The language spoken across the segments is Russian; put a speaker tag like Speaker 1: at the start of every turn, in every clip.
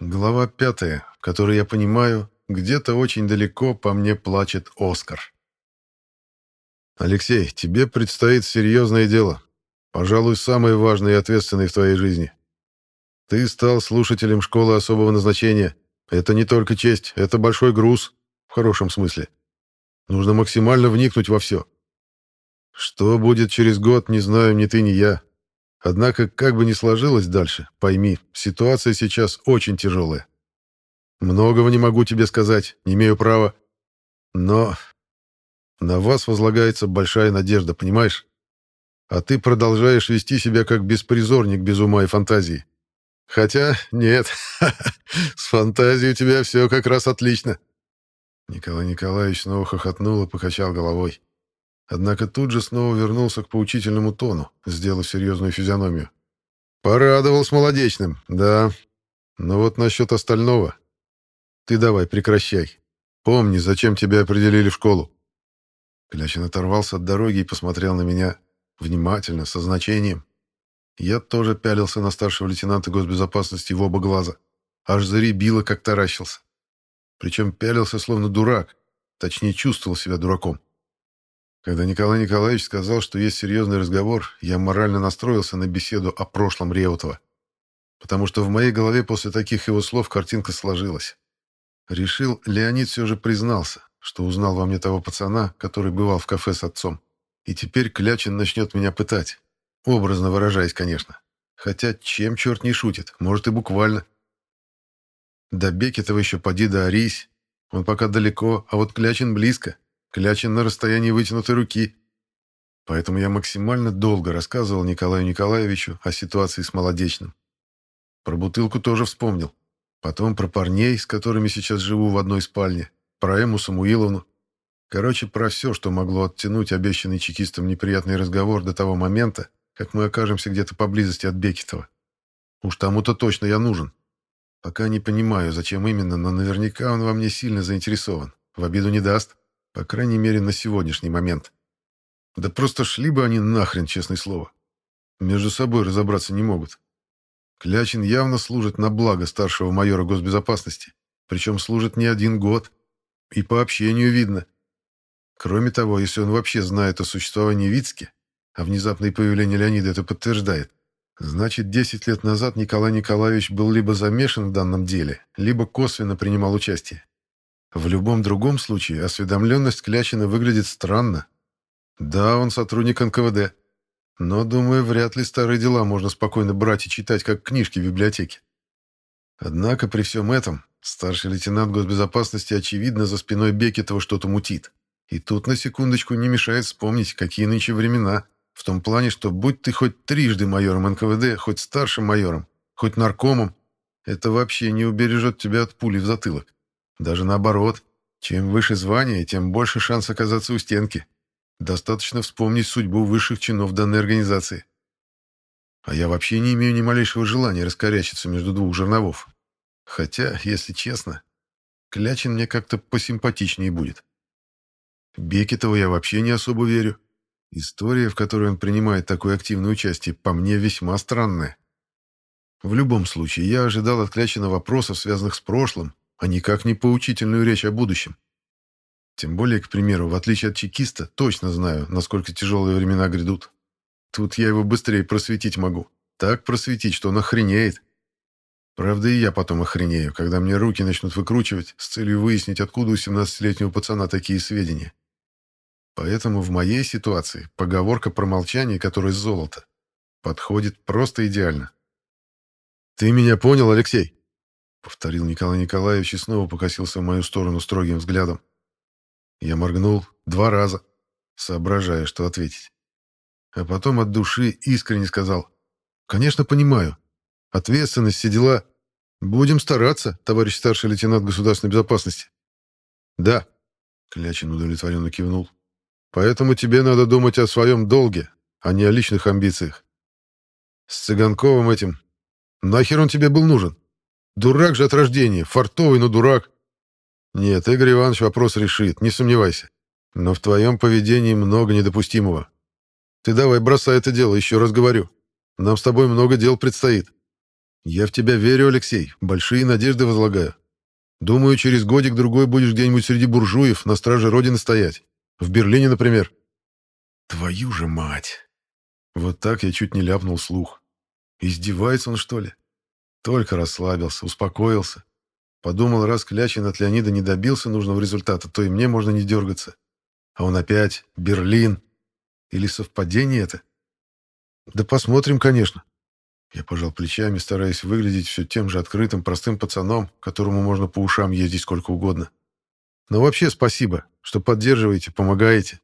Speaker 1: Глава пятая, в которой я понимаю, где-то очень далеко по мне плачет Оскар. Алексей, тебе предстоит серьезное дело. Пожалуй, самое важное и ответственное в твоей жизни. Ты стал слушателем школы особого назначения. Это не только честь, это большой груз, в хорошем смысле. Нужно максимально вникнуть во все. Что будет через год, не знаю ни ты, ни я. Однако, как бы ни сложилось дальше, пойми, ситуация сейчас очень тяжелая. Многого не могу тебе сказать, не имею права. Но на вас возлагается большая надежда, понимаешь? А ты продолжаешь вести себя как беспризорник без ума и фантазии. Хотя, нет, с фантазией у тебя все как раз отлично. Николай Николаевич снова хохотнул и покачал головой. Однако тут же снова вернулся к поучительному тону, сделав серьезную физиономию. «Порадовал с молодечным, да. Но вот насчет остального. Ты давай, прекращай. Помни, зачем тебя определили в школу». Клячин оторвался от дороги и посмотрел на меня внимательно, со значением. Я тоже пялился на старшего лейтенанта госбезопасности в оба глаза. Аж заребило, как таращился. Причем пялился, словно дурак. Точнее, чувствовал себя дураком. Когда Николай Николаевич сказал, что есть серьезный разговор, я морально настроился на беседу о прошлом Реутова. Потому что в моей голове после таких его слов картинка сложилась. Решил, Леонид все же признался, что узнал во мне того пацана, который бывал в кафе с отцом. И теперь Клячин начнет меня пытать. Образно выражаясь, конечно. Хотя чем черт не шутит, может и буквально. До Бекетова еще поди да орись. Он пока далеко, а вот Клячин близко. Клячин на расстоянии вытянутой руки. Поэтому я максимально долго рассказывал Николаю Николаевичу о ситуации с Молодечным. Про бутылку тоже вспомнил. Потом про парней, с которыми сейчас живу в одной спальне. Про Эму Самуиловну. Короче, про все, что могло оттянуть обещанный чекистам неприятный разговор до того момента, как мы окажемся где-то поблизости от Бекетова. Уж тому-то точно я нужен. Пока не понимаю, зачем именно, но наверняка он во мне сильно заинтересован. В обиду не даст. По крайней мере, на сегодняшний момент. Да просто шли бы они нахрен, честное слово. Между собой разобраться не могут. Клячин явно служит на благо старшего майора госбезопасности. Причем служит не один год. И по общению видно. Кроме того, если он вообще знает о существовании Вицки, а внезапное появление Леонида это подтверждает, значит, 10 лет назад Николай Николаевич был либо замешан в данном деле, либо косвенно принимал участие. В любом другом случае осведомленность Клячина выглядит странно. Да, он сотрудник НКВД, но, думаю, вряд ли старые дела можно спокойно брать и читать, как книжки в библиотеке. Однако при всем этом старший лейтенант госбезопасности очевидно за спиной Бекетова что-то мутит. И тут на секундочку не мешает вспомнить, какие нынче времена, в том плане, что будь ты хоть трижды майором НКВД, хоть старшим майором, хоть наркомом, это вообще не убережет тебя от пули в затылок. Даже наоборот. Чем выше звание, тем больше шанс оказаться у стенки. Достаточно вспомнить судьбу высших чинов данной организации. А я вообще не имею ни малейшего желания раскорячиться между двух жерновов. Хотя, если честно, Клячин мне как-то посимпатичнее будет. Бекетову я вообще не особо верю. История, в которой он принимает такое активное участие, по мне весьма странная. В любом случае, я ожидал от Клячина вопросов, связанных с прошлым, а никак не поучительную речь о будущем. Тем более, к примеру, в отличие от чекиста, точно знаю, насколько тяжелые времена грядут. Тут я его быстрее просветить могу. Так просветить, что он охренеет. Правда, и я потом охренею, когда мне руки начнут выкручивать с целью выяснить, откуда у 17-летнего пацана такие сведения. Поэтому в моей ситуации поговорка про молчание, которое золото, подходит просто идеально. «Ты меня понял, Алексей?» — повторил Николай Николаевич и снова покосился в мою сторону строгим взглядом. Я моргнул два раза, соображая, что ответить. А потом от души искренне сказал. «Конечно, понимаю. Ответственность, все дела. Будем стараться, товарищ старший лейтенант государственной безопасности». «Да», — Клячин удовлетворенно кивнул. «Поэтому тебе надо думать о своем долге, а не о личных амбициях. С Цыганковым этим... Нахер он тебе был нужен?» Дурак же от рождения, фартовый, но дурак. Нет, Игорь Иванович вопрос решит, не сомневайся. Но в твоем поведении много недопустимого. Ты давай бросай это дело, еще раз говорю. Нам с тобой много дел предстоит. Я в тебя верю, Алексей, большие надежды возлагаю. Думаю, через годик-другой будешь где-нибудь среди буржуев на страже Родины стоять. В Берлине, например. Твою же мать! Вот так я чуть не ляпнул слух. Издевается он, что ли? Только расслабился, успокоился. Подумал, раз Клячин от Леонида не добился нужного результата, то и мне можно не дергаться. А он опять Берлин. Или совпадение это? Да посмотрим, конечно. Я пожал плечами, стараясь выглядеть все тем же открытым, простым пацаном, которому можно по ушам ездить сколько угодно. Но вообще спасибо, что поддерживаете, помогаете.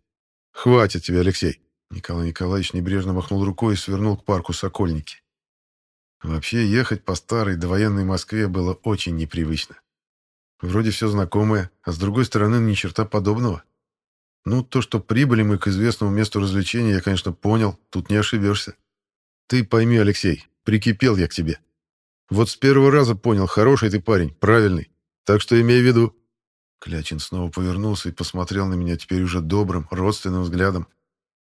Speaker 1: Хватит тебе, Алексей. Николай Николаевич небрежно махнул рукой и свернул к парку Сокольники. Вообще, ехать по старой довоенной Москве было очень непривычно. Вроде все знакомое, а с другой стороны, ни черта подобного. Ну, то, что прибыли мы к известному месту развлечения, я, конечно, понял, тут не ошибешься. Ты пойми, Алексей, прикипел я к тебе. Вот с первого раза понял, хороший ты парень, правильный. Так что имей в виду. Клячин снова повернулся и посмотрел на меня теперь уже добрым, родственным взглядом.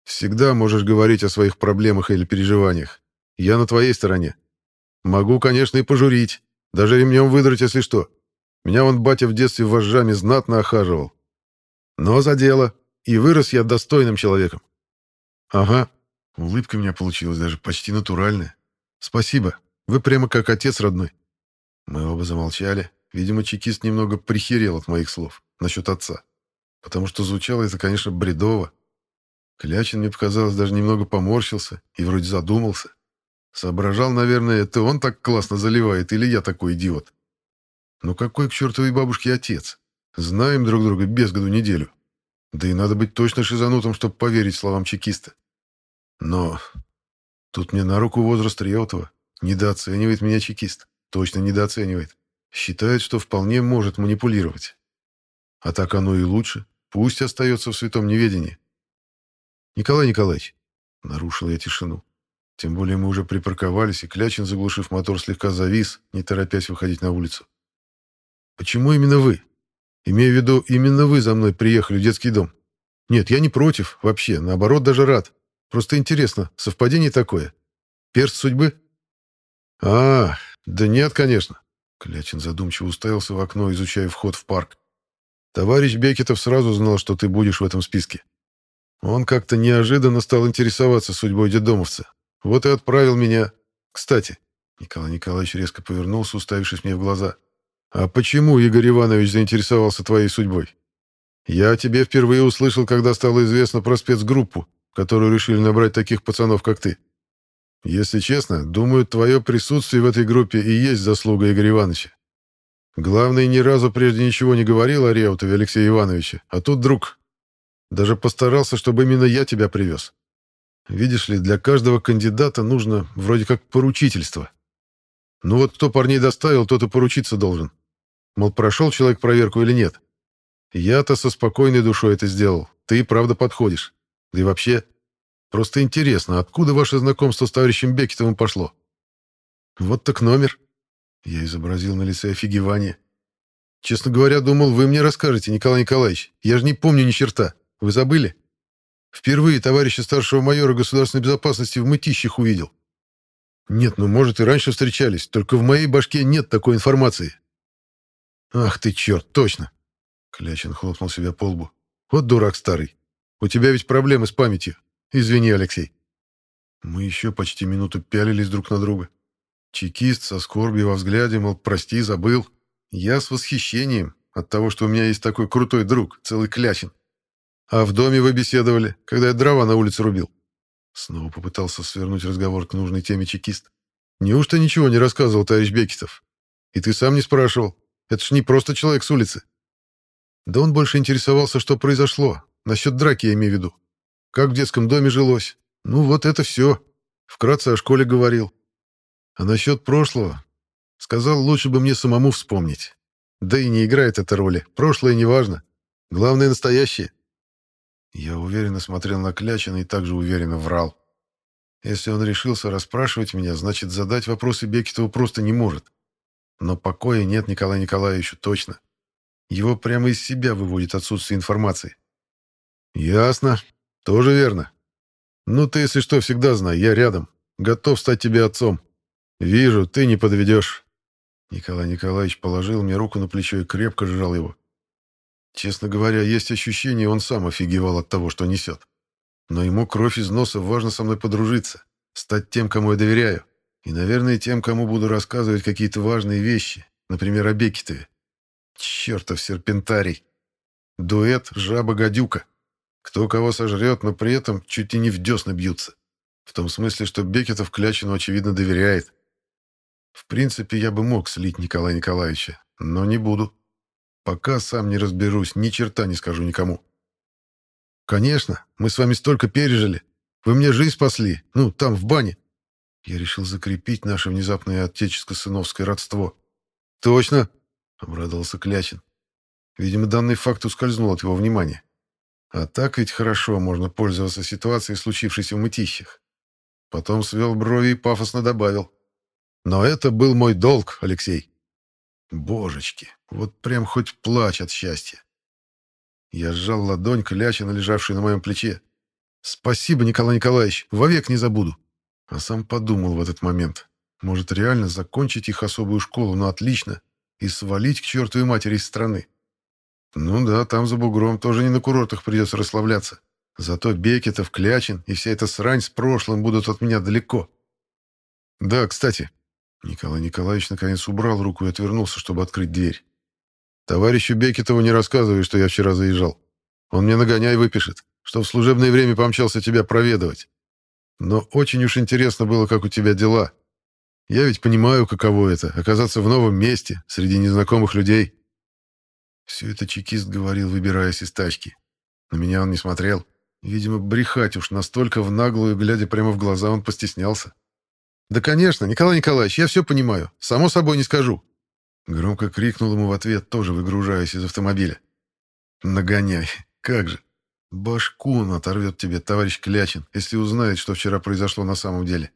Speaker 1: Всегда можешь говорить о своих проблемах или переживаниях. Я на твоей стороне. Могу, конечно, и пожурить. Даже ремнем выдрать, если что. Меня вон батя в детстве вожжами знатно охаживал. Но за дело. И вырос я достойным человеком. Ага. Улыбка у меня получилась даже почти натуральная. Спасибо. Вы прямо как отец родной. Мы оба замолчали. Видимо, чекист немного прихерел от моих слов насчет отца. Потому что звучало это, конечно, бредово. Клячин, мне показалось, даже немного поморщился и вроде задумался. Соображал, наверное, это он так классно заливает или я такой идиот. Ну какой к чертовой бабушке отец? Знаем друг друга без году неделю. Да и надо быть точно шизанутым, чтобы поверить словам чекиста. Но тут мне на руку возраст Реутова. Недооценивает меня чекист. Точно недооценивает. Считает, что вполне может манипулировать. А так оно и лучше. Пусть остается в святом неведении. Николай Николаевич, нарушил я тишину. Тем более мы уже припарковались, и Клячин, заглушив мотор, слегка завис, не торопясь выходить на улицу. «Почему именно вы? Имею в виду, именно вы за мной приехали в детский дом. Нет, я не против, вообще, наоборот, даже рад. Просто интересно, совпадение такое? Перст судьбы? А, да нет, конечно. Клячин задумчиво уставился в окно, изучая вход в парк. Товарищ Бекетов сразу знал, что ты будешь в этом списке. Он как-то неожиданно стал интересоваться судьбой дедомовца. Вот и отправил меня. Кстати, Николай Николаевич резко повернулся, уставившись мне в глаза. А почему Игорь Иванович заинтересовался твоей судьбой? Я о тебе впервые услышал, когда стало известно про спецгруппу, которую решили набрать таких пацанов, как ты. Если честно, думаю, твое присутствие в этой группе и есть заслуга Игоря Ивановича. Главный ни разу прежде ничего не говорил о Реутове Алексея Ивановича, а тут друг. Даже постарался, чтобы именно я тебя привез. Видишь ли, для каждого кандидата нужно вроде как поручительство. Ну вот кто парней доставил, тот и поручиться должен. Мол, прошел человек проверку или нет. Я-то со спокойной душой это сделал. Ты, правда, подходишь. Да и вообще, просто интересно, откуда ваше знакомство с товарищем Бекетовым пошло? Вот так номер. Я изобразил на лице офигевание. Честно говоря, думал, вы мне расскажете, Николай Николаевич. Я же не помню ни черта. Вы забыли? Впервые товарища старшего майора государственной безопасности в мытищах увидел. Нет, ну, может, и раньше встречались, только в моей башке нет такой информации. Ах ты черт, точно. Клячин хлопнул себя по лбу. Вот дурак старый. У тебя ведь проблемы с памятью. Извини, Алексей. Мы еще почти минуту пялились друг на друга. Чекист со скорбью во взгляде, мол, прости, забыл. Я с восхищением от того, что у меня есть такой крутой друг, целый Клячин. А в доме вы беседовали, когда я дрова на улице рубил. Снова попытался свернуть разговор к нужной теме чекист. Неужто ничего не рассказывал товарищ Бекетов? И ты сам не спрашивал. Это ж не просто человек с улицы. Да он больше интересовался, что произошло. Насчет драки я имею в виду. Как в детском доме жилось. Ну, вот это все. Вкратце о школе говорил. А насчет прошлого... Сказал, лучше бы мне самому вспомнить. Да и не играет эта роли. Прошлое не важно. Главное — настоящее. Я уверенно смотрел на Клячина и также уверенно врал. Если он решился расспрашивать меня, значит, задать вопросы Бекетову просто не может. Но покоя нет Николаю Николаевичу точно. Его прямо из себя выводит отсутствие информации. «Ясно. Тоже верно. Ну, ты, если что, всегда знай, я рядом. Готов стать тебе отцом. Вижу, ты не подведешь. Николай Николаевич положил мне руку на плечо и крепко сжал его. Честно говоря, есть ощущение, он сам офигевал от того, что несет. Но ему кровь из носа, важно со мной подружиться, стать тем, кому я доверяю. И, наверное, тем, кому буду рассказывать какие-то важные вещи, например, о Бекетове. Чертов серпентарий. Дуэт «Жаба-гадюка». Кто кого сожрет, но при этом чуть и не в десны бьются. В том смысле, что Бекетов Клячину, очевидно, доверяет. В принципе, я бы мог слить Николая Николаевича, но не буду. Пока сам не разберусь, ни черта не скажу никому. Конечно, мы с вами столько пережили. Вы мне жизнь спасли, ну, там, в бане. Я решил закрепить наше внезапное отеческо-сыновское родство. Точно, обрадовался Клячин. Видимо, данный факт ускользнул от его внимания. А так ведь хорошо можно пользоваться ситуацией, случившейся в мытищах. Потом свел брови и пафосно добавил. Но это был мой долг, Алексей. Божечки, вот прям хоть плачь от счастья. Я сжал ладонь, кляча, лежавшую на моем плече. Спасибо, Николай Николаевич, вовек не забуду. А сам подумал в этот момент. Может, реально закончить их особую школу, но отлично, и свалить к чертовой матери из страны. Ну да, там за бугром тоже не на курортах придется расслабляться. Зато Бекетов, Клячин и вся эта срань с прошлым будут от меня далеко. Да, кстати, Николай Николаевич наконец убрал руку и отвернулся, чтобы открыть дверь. «Товарищу Бекетову не рассказывай, что я вчера заезжал. Он мне нагоняй выпишет, что в служебное время помчался тебя проведывать. Но очень уж интересно было, как у тебя дела. Я ведь понимаю, каково это — оказаться в новом месте, среди незнакомых людей». Все это чекист говорил, выбираясь из тачки. На меня он не смотрел. Видимо, брехать уж настолько в наглую, глядя прямо в глаза, он постеснялся. «Да, конечно, Николай Николаевич, я все понимаю. Само собой не скажу». Громко крикнул ему в ответ, тоже выгружаясь из автомобиля. «Нагоняй. Как же. Башку он оторвет тебе, товарищ Клячин, если узнает, что вчера произошло на самом деле.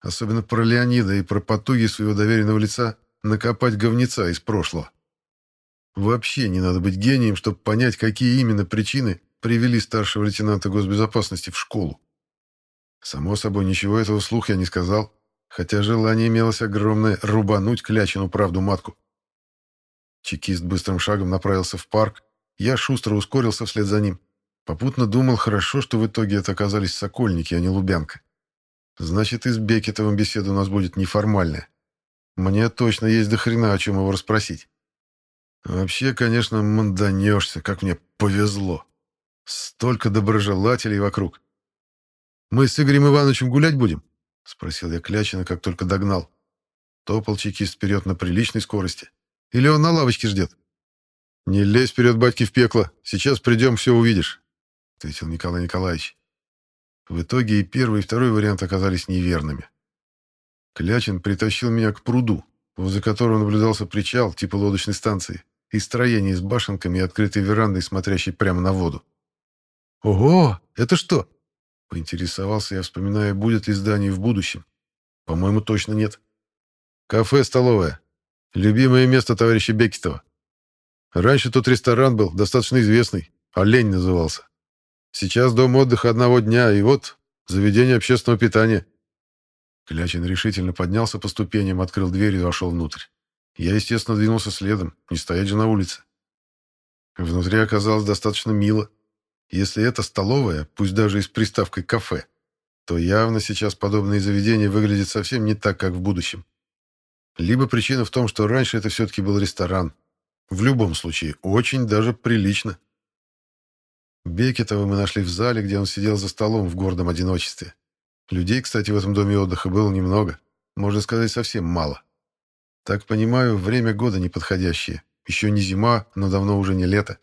Speaker 1: Особенно про Леонида и про потуги своего доверенного лица накопать говнеца из прошлого. Вообще не надо быть гением, чтобы понять, какие именно причины привели старшего лейтенанта госбезопасности в школу. Само собой, ничего этого вслух я не сказал, хотя желание имелось огромное рубануть клячину правду матку. Чекист быстрым шагом направился в парк, я шустро ускорился вслед за ним. Попутно думал, хорошо, что в итоге это оказались Сокольники, а не Лубянка. Значит, и с Бекетовым беседа у нас будет неформальная. Мне точно есть до хрена о чем его расспросить. Вообще, конечно, манданешься, как мне повезло. Столько доброжелателей вокруг. «Мы с Игорем Ивановичем гулять будем?» — спросил я Клячина, как только догнал. Топал чекист вперед на приличной скорости. «Или он на лавочке ждет?» «Не лезь вперед, батьки, в пекло. Сейчас придем, все увидишь», — ответил Николай Николаевич. В итоге и первый, и второй вариант оказались неверными. Клячин притащил меня к пруду, возле которого наблюдался причал типа лодочной станции и строение с башенками и открытой верандой, смотрящей прямо на воду. «Ого! Это что?» Поинтересовался я, вспоминая, будет ли здание в будущем. По-моему, точно нет. Кафе-столовая. Любимое место товарища Бекетова. Раньше тут ресторан был, достаточно известный. Олень назывался. Сейчас дом отдыха одного дня, и вот заведение общественного питания. Клячин решительно поднялся по ступеням, открыл дверь и вошел внутрь. Я, естественно, двинулся следом, не стоять же на улице. Внутри оказалось достаточно мило. Если это столовая, пусть даже и с приставкой «кафе», то явно сейчас подобные заведения выглядят совсем не так, как в будущем. Либо причина в том, что раньше это все-таки был ресторан. В любом случае, очень даже прилично. Бекетова мы нашли в зале, где он сидел за столом в гордом одиночестве. Людей, кстати, в этом доме отдыха было немного. Можно сказать, совсем мало. Так понимаю, время года неподходящее. Еще не зима, но давно уже не лето.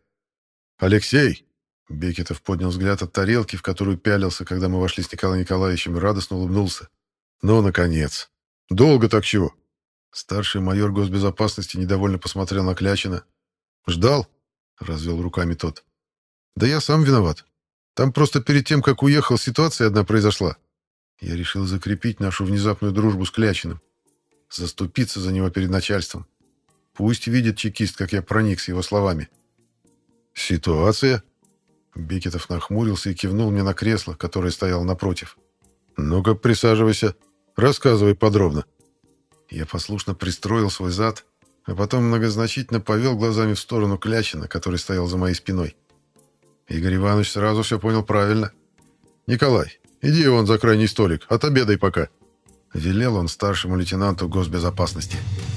Speaker 1: «Алексей!» Бекетов поднял взгляд от тарелки, в которую пялился, когда мы вошли с Николаем Николаевичем, и радостно улыбнулся. «Ну, наконец! Долго так чего?» Старший майор госбезопасности недовольно посмотрел на Клячина. «Ждал?» — развел руками тот. «Да я сам виноват. Там просто перед тем, как уехал, ситуация одна произошла. Я решил закрепить нашу внезапную дружбу с Клячиным. Заступиться за него перед начальством. Пусть видит чекист, как я проник с его словами». «Ситуация?» Бекетов нахмурился и кивнул мне на кресло, которое стояло напротив. ну ка присаживайся. Рассказывай подробно». Я послушно пристроил свой зад, а потом многозначительно повел глазами в сторону Клячина, который стоял за моей спиной. Игорь Иванович сразу все понял правильно. «Николай, иди вон за крайний столик, отобедай пока», — велел он старшему лейтенанту госбезопасности. «Николай,